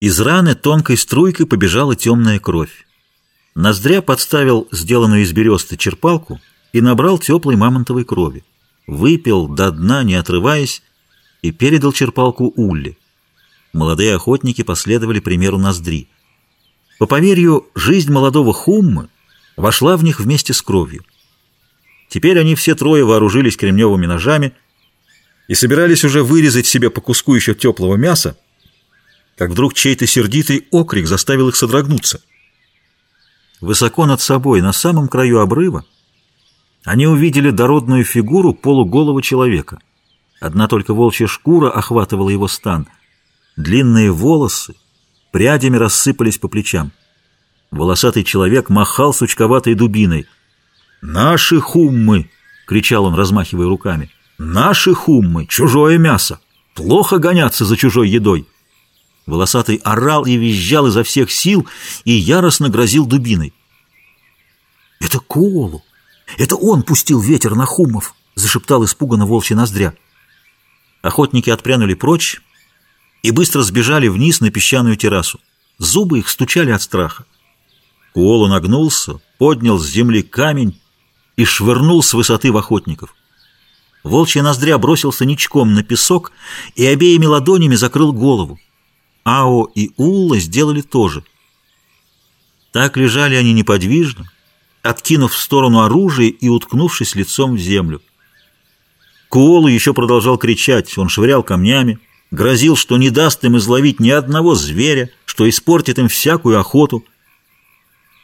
Из раны тонкой струйкой побежала темная кровь. Ноздря подставил сделанную из бересты черпалку и набрал теплой мамонтовой крови. Выпил до дна, не отрываясь, и передал черпалку Улле. Молодые охотники последовали примеру Ноздри. По поверью, жизнь молодого Хуммы вошла в них вместе с кровью. Теперь они все трое вооружились кремневыми ножами и собирались уже вырезать себе по куску еще теплого мяса, как вдруг чей-то сердитый окрик заставил их содрогнуться. Высоко над собой, на самом краю обрыва, они увидели дородную фигуру полуголого человека. Одна только волчья шкура охватывала его стан. Длинные волосы прядями рассыпались по плечам. Волосатый человек махал сучковатой дубиной. «Наши хуммы!» — кричал он, размахивая руками. «Наши хуммы! Чужое мясо! Плохо гоняться за чужой едой!» Волосатый орал и визжал изо всех сил и яростно грозил дубиной. «Это Колу! Это он пустил ветер на хумов!» — зашептал испуганно волчья ноздря. Охотники отпрянули прочь и быстро сбежали вниз на песчаную террасу. Зубы их стучали от страха. Куолу нагнулся, поднял с земли камень и швырнул с высоты в охотников. Волчья ноздря бросился ничком на песок и обеими ладонями закрыл голову. Ао и Улла сделали то же. Так лежали они неподвижно, откинув в сторону оружие и уткнувшись лицом в землю. Куолу еще продолжал кричать, он швырял камнями, грозил, что не даст им изловить ни одного зверя, что испортит им всякую охоту.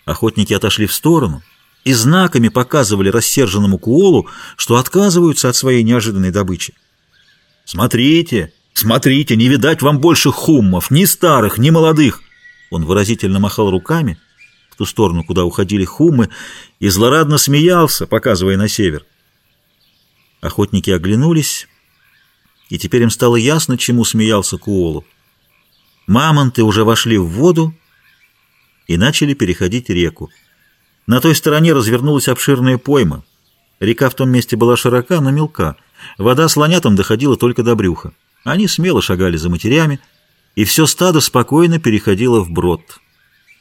Охотники отошли в сторону и знаками показывали рассерженному Куолу, что отказываются от своей неожиданной добычи. «Смотрите!» «Смотрите, не видать вам больше хуммов, ни старых, ни молодых!» Он выразительно махал руками в ту сторону, куда уходили хуммы, и злорадно смеялся, показывая на север. Охотники оглянулись, и теперь им стало ясно, чему смеялся Куолу. Мамонты уже вошли в воду и начали переходить реку. На той стороне развернулась обширная пойма. Река в том месте была широка, но мелка. Вода слонятам доходила только до брюха. Они смело шагали за матерями, и все стадо спокойно переходило в брод.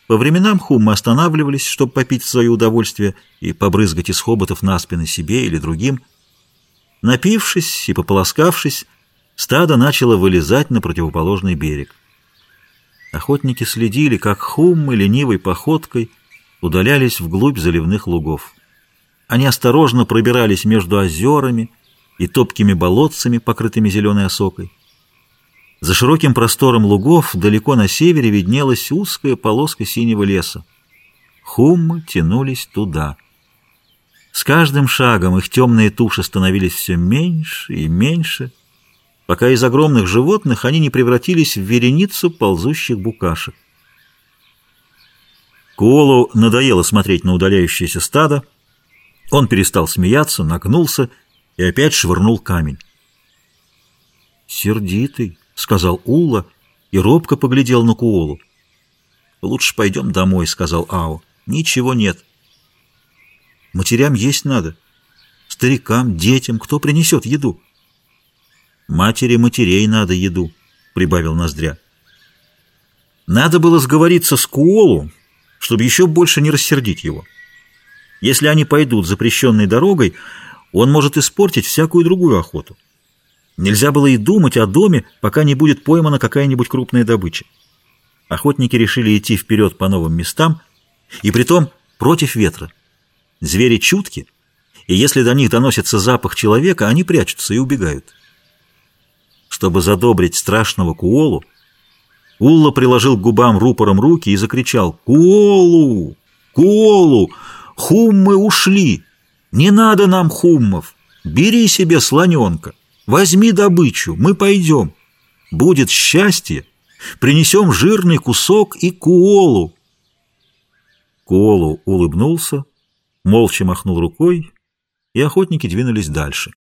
По временам хуммы останавливались, чтобы попить свое удовольствие и побрызгать из хоботов на спины себе или другим. Напившись и пополоскавшись, стадо начало вылезать на противоположный берег. Охотники следили, как хуммы ленивой походкой удалялись вглубь заливных лугов. Они осторожно пробирались между озерами, и топкими болотцами, покрытыми зеленой осокой. За широким простором лугов далеко на севере виднелась узкая полоска синего леса. Хуммы тянулись туда. С каждым шагом их темные туши становились все меньше и меньше, пока из огромных животных они не превратились в вереницу ползущих букашек. Куолу надоело смотреть на удаляющееся стадо. Он перестал смеяться, нагнулся и опять швырнул камень. «Сердитый», — сказал Улла и робко поглядел на Куолу. «Лучше пойдем домой», — сказал Ао. «Ничего нет». «Матерям есть надо. Старикам, детям, кто принесет еду?» «Матери матерей надо еду», — прибавил Ноздря. Надо было сговориться с Куолу, чтобы еще больше не рассердить его. Если они пойдут запрещенной дорогой, он может испортить всякую другую охоту. Нельзя было и думать о доме, пока не будет поймана какая-нибудь крупная добыча. Охотники решили идти вперед по новым местам, и притом против ветра. Звери чутки, и если до них доносится запах человека, они прячутся и убегают. Чтобы задобрить страшного Куолу, Улла приложил к губам рупором руки и закричал «Куолу! Куолу! Хуммы ушли!» Не надо нам хуммов. Бери себе слоненка. Возьми добычу, мы пойдем. Будет счастье. Принесем жирный кусок и куолу. Куолу улыбнулся, молча махнул рукой, и охотники двинулись дальше.